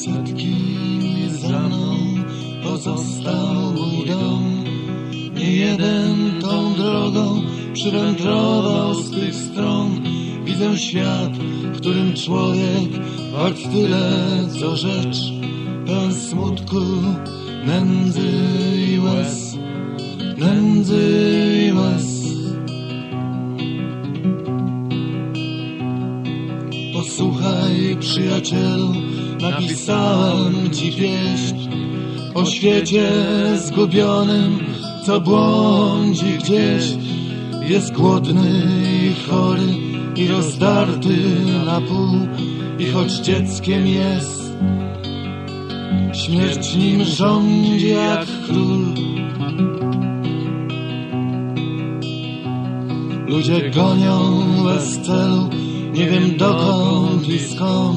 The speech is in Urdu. سیام نیوس نجی وسوچل جیش گو بیان سگوان جیش یس گوتنے گانا دکھان